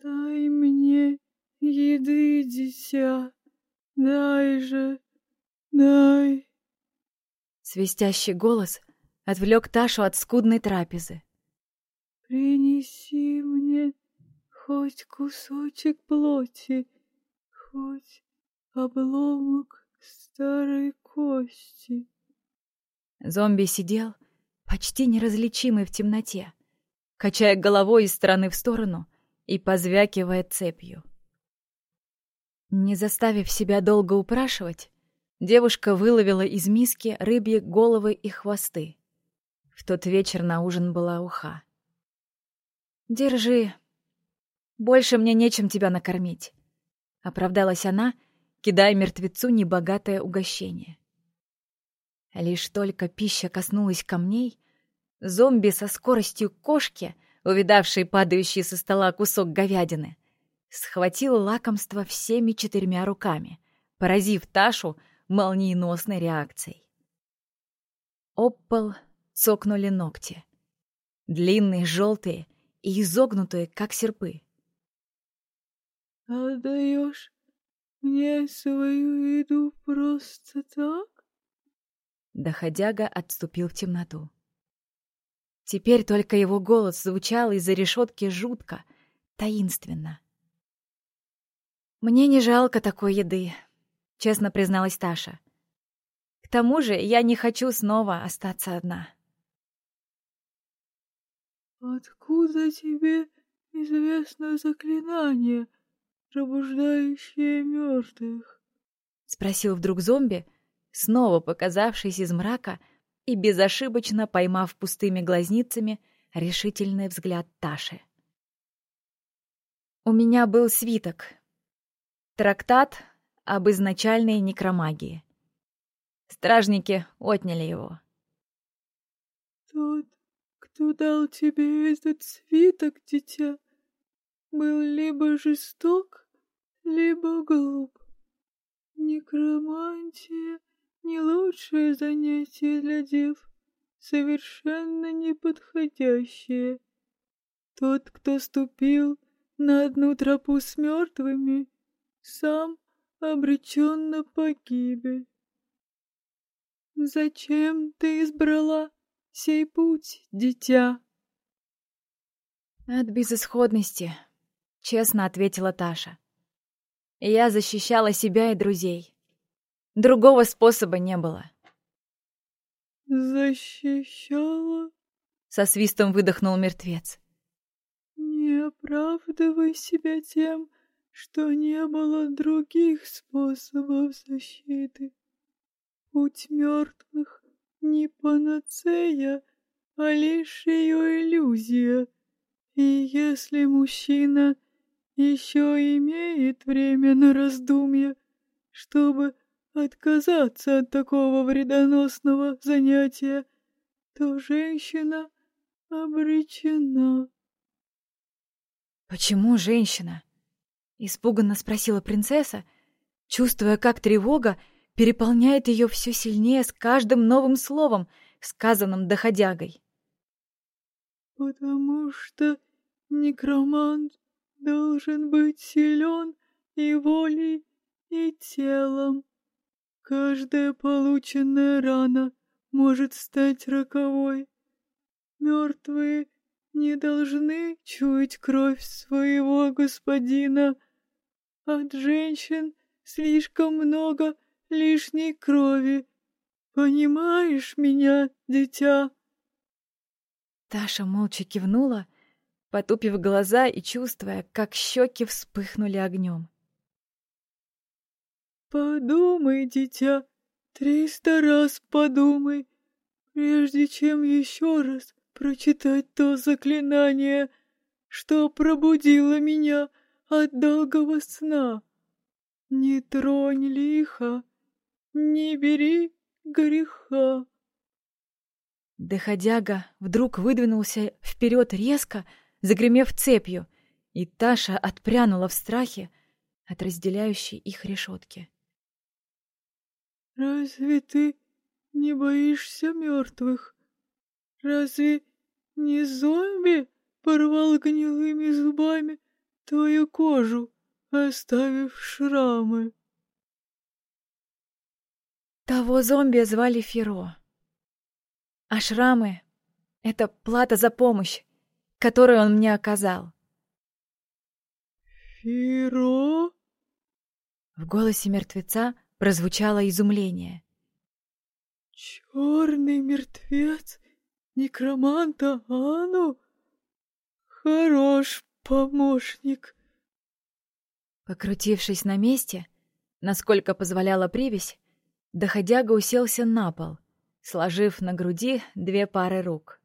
Дай мне еды, дитя, дай же, дай. Свистящий голос отвлек Ташу от скудной трапезы. Принеси мне хоть кусочек плоти, хоть обломок старой кости. Зомби сидел, почти неразличимый в темноте, качая головой из стороны в сторону и позвякивая цепью. Не заставив себя долго упрашивать, девушка выловила из миски рыбьи головы и хвосты. В тот вечер на ужин была уха. «Держи. Больше мне нечем тебя накормить», — оправдалась она, кидая мертвецу небогатое угощение. Лишь только пища коснулась камней, зомби со скоростью кошки, увидавшей падающий со стола кусок говядины, схватил лакомство всеми четырьмя руками, поразив Ташу молниеносной реакцией. Об пол цокнули ногти. Длинные, желтые и изогнутые, как серпы. «Отдаешь мне свою еду просто так?» Доходяга отступил в темноту. Теперь только его голос звучал из-за решетки жутко, таинственно. «Мне не жалко такой еды», — честно призналась Таша. «К тому же я не хочу снова остаться одна». «Откуда тебе известно заклинание, пробуждающее мертвых?» — спросил вдруг зомби, снова показавшись из мрака и безошибочно поймав пустыми глазницами решительный взгляд Таши. «У меня был свиток. Трактат об изначальной некромагии. Стражники отняли его». «Тот, кто дал тебе этот свиток, дитя, был либо жесток, либо глуп. Некромантия не лучшее занятие для дев, совершенно неподходящее. Тот, кто ступил на одну тропу с мертвыми, сам обречен на погибель. Зачем ты избрала сей путь, дитя? От безысходности, честно ответила Таша. Я защищала себя и друзей. Другого способа не было. «Защищала?» — со свистом выдохнул мертвец. «Не оправдывай себя тем, что не было других способов защиты. Путь мертвых не панацея, а лишь ее иллюзия. И если мужчина еще имеет время на раздумье, чтобы отказаться от такого вредоносного занятия, то женщина обречена. «Почему женщина?» — испуганно спросила принцесса, чувствуя, как тревога переполняет ее все сильнее с каждым новым словом, сказанным доходягой. «Потому что некромант должен быть силен и волей, и телом. Каждая полученная рана может стать роковой. Мертвые не должны чуять кровь своего господина. От женщин слишком много лишней крови. Понимаешь меня, дитя?» Таша молча кивнула, потупив глаза и чувствуя, как щеки вспыхнули огнем. Подумай, дитя, триста раз подумай, прежде чем еще раз прочитать то заклинание, что пробудило меня от долгого сна. Не тронь лихо, не бери греха. Доходяга вдруг выдвинулся вперед резко, загремев цепью, и Таша отпрянула в страхе от разделяющей их решетки. Разве ты не боишься мертвых? Разве не зомби порвал гнилыми зубами твою кожу, оставив шрамы. Того зомби звали Феро. А шрамы — это плата за помощь, которую он мне оказал. «Феро?» В голосе мертвеца прозвучало изумление. «Черный мертвец некроманта Ану? Хорош помощник!» Покрутившись на месте, насколько позволяла привязь, доходяга уселся на пол, сложив на груди две пары рук.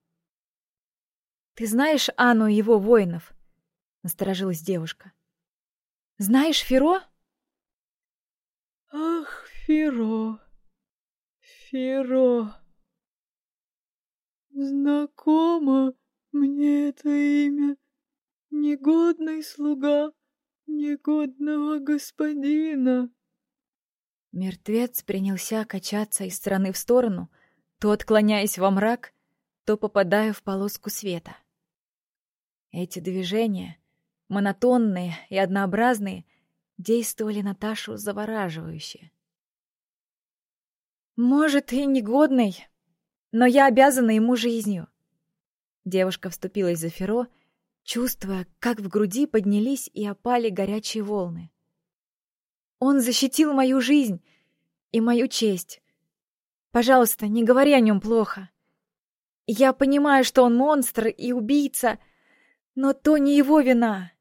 «Ты знаешь Анну и его воинов?» — насторожилась девушка. «Знаешь Феро?» «Ах, Феро, Феро! Знакомо мне это имя, негодный слуга негодного господина!» Мертвец принялся качаться из стороны в сторону, то отклоняясь во мрак, то попадая в полоску света. Эти движения, монотонные и однообразные, действовали на Ташу завораживающе. «Может, и негодный, но я обязана ему жизнью». Девушка вступилась за Феро, чувствуя, как в груди поднялись и опали горячие волны. Он защитил мою жизнь и мою честь. Пожалуйста, не говори о нем плохо. Я понимаю, что он монстр и убийца, но то не его вина,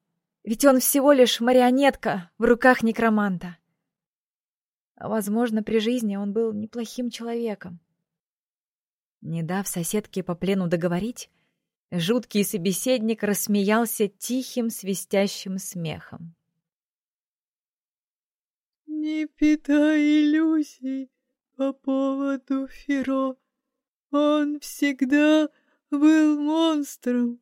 ведь он всего лишь марионетка в руках некроманта. Возможно, при жизни он был неплохим человеком. Не дав соседке по плену договорить, жуткий собеседник рассмеялся тихим свистящим смехом. Не питай иллюзий по поводу Феро. Он всегда был монстром.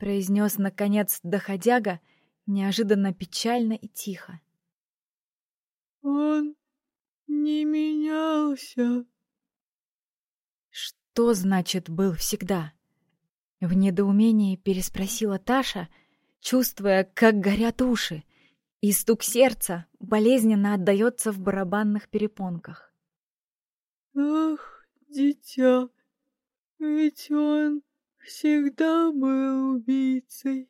Произнес, наконец, доходяга, неожиданно печально и тихо. Он не менялся. Что значит «был всегда»? В недоумении переспросила Таша, чувствуя, как горят уши, и стук сердца болезненно отдаётся в барабанных перепонках. «Ах, дитя, ведь он всегда был убийцей.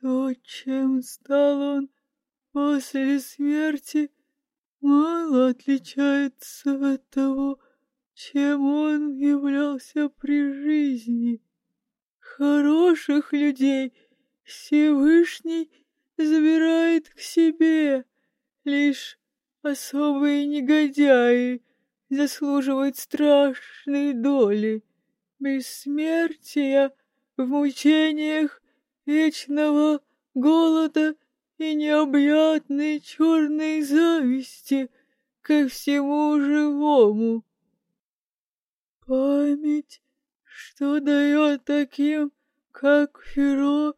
То, чем стал он после смерти, мало отличается от того, чем он являлся при жизни. Хороших людей Всевышний забирает к себе. Лишь особые негодяи заслуживают страшной доли, бессмертия в мучениях вечного голода и необъятной черной зависти ко всему живому. Память, что дает таким, как Феро,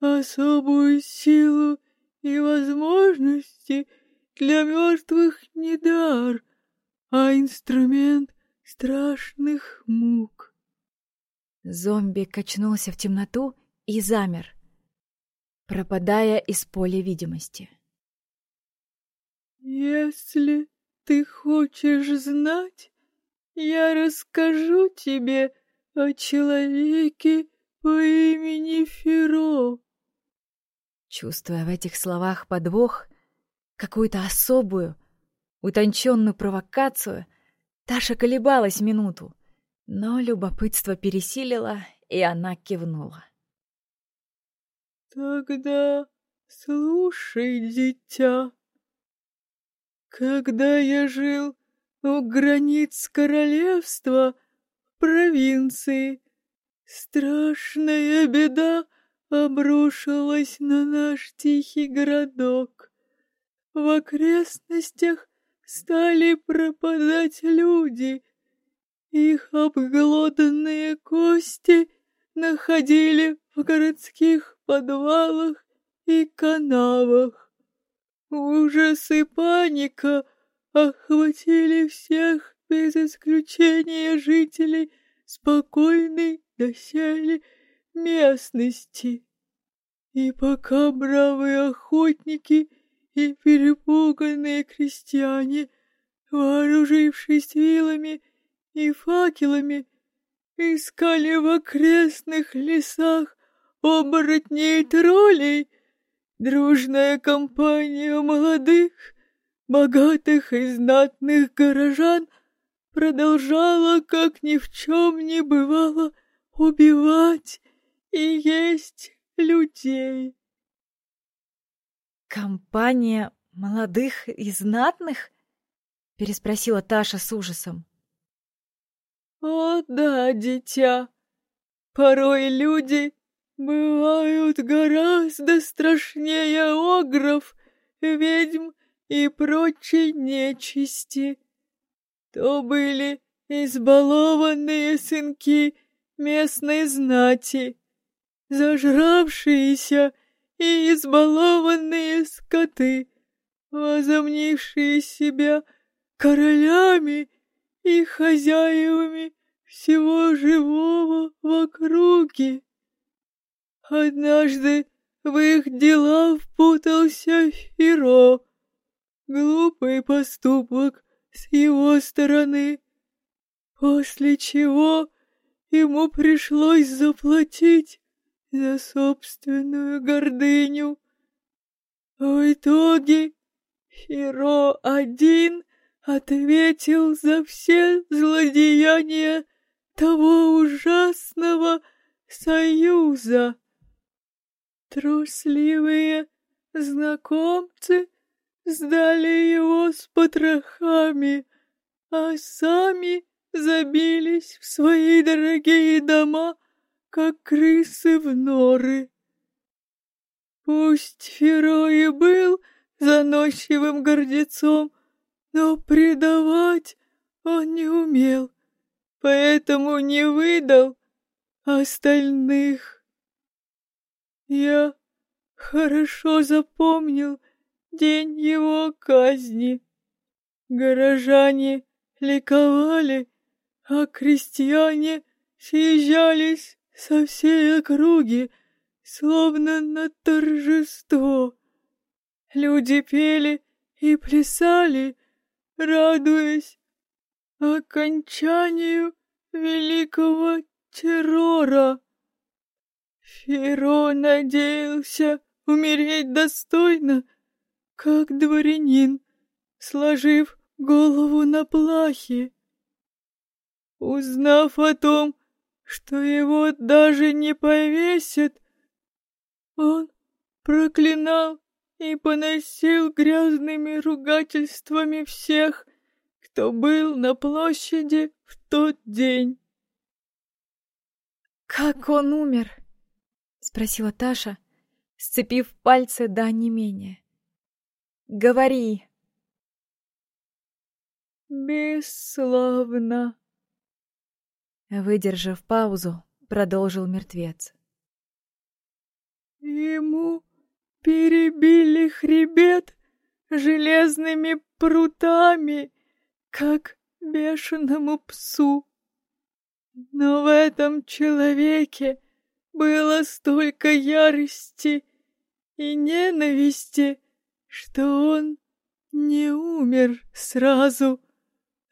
особую силу и возможности для мертвых не дар, а инструмент страшных мук. Зомби качнулся в темноту и замер, пропадая из поля видимости. «Если ты хочешь знать, я расскажу тебе о человеке по имени Феро. Чувствуя в этих словах подвох, какую-то особую, утонченную провокацию, Таша колебалась минуту, но любопытство пересилило, и она кивнула. «Тогда слушай, дитя. Когда я жил у границ королевства в провинции, страшная беда — обрушилась на наш тихий городок. В окрестностях стали пропадать люди. Их обглоданные кости находили в городских подвалах и канавах. Ужас и паника охватили всех без исключения жителей спокойной доселе местности. И пока бравые охотники и перепуганные крестьяне, вооружившись вилами и факелами, искали в окрестных лесах оборотней и троллей, дружная компания молодых, богатых и знатных горожан продолжала, как ни в чем не бывало, убивать и есть людей. «Компания молодых и знатных?» — переспросила Таша с ужасом. «О да, дитя, порой люди бывают гораздо страшнее огров, ведьм и прочей нечисти. То были избалованные сынки местной знати, зажравшиеся и избалованные скоты, возомнившие себя королями и хозяевами всего живого в округе. Однажды в их дела впутался Феро. Глупый поступок с его стороны, после чего ему пришлось заплатить за собственную гордыню. В итоге Хиро один ответил за все злодеяния того ужасного союза. Трусливые знакомцы сдали его с потрохами, а сами забились в свои дорогие дома, как крысы в норы. Пусть Феро был заносчивым гордецом, но предавать он не умел, поэтому не выдал остальных. Я хорошо запомнил день его казни. Горожане ликовали, а крестьяне съезжались со всей округи, словно на торжество. Люди пели и плясали, радуясь окончанию великого террора. Феро надеялся умереть достойно, как дворянин, сложив голову на плахе. Узнав о том, что его даже не повесят, он проклинал и поносил грязными ругательствами всех, кто был на площади в тот день. «Как он умер?» — спросила Таша, сцепив пальцы до онемения. «Говори!» «Бесславно!» Выдержав паузу, продолжил мертвец. Ему перебили хребет железными прутами, как бешеному псу. Но в этом человеке было столько ярости и ненависти, что он не умер сразу,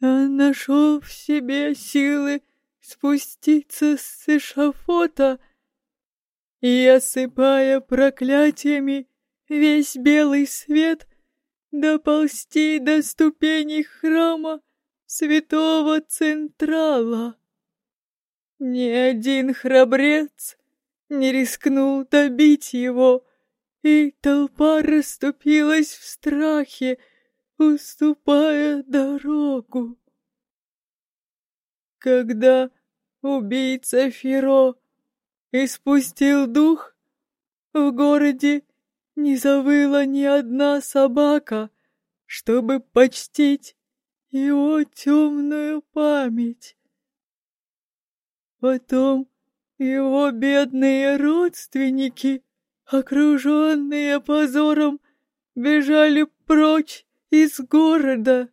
а нашел в себе силы спуститься с эшафота и, осыпая проклятиями весь белый свет, доползти до ступеней храма святого Централа. Ни один храбрец не рискнул добить его, и толпа расступилась в страхе, уступая дорогу. Когда убийца Феро испустил дух, в городе не завыла ни одна собака, чтобы почтить его темную память. Потом его бедные родственники, окруженные позором, бежали прочь из города.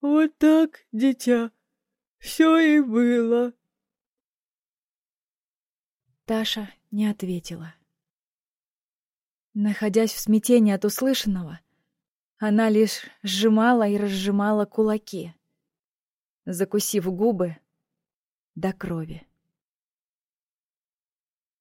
Вот так, дитя, все и было. Таша не ответила. Находясь в смятении от услышанного, она лишь сжимала и разжимала кулаки, закусив губы до крови.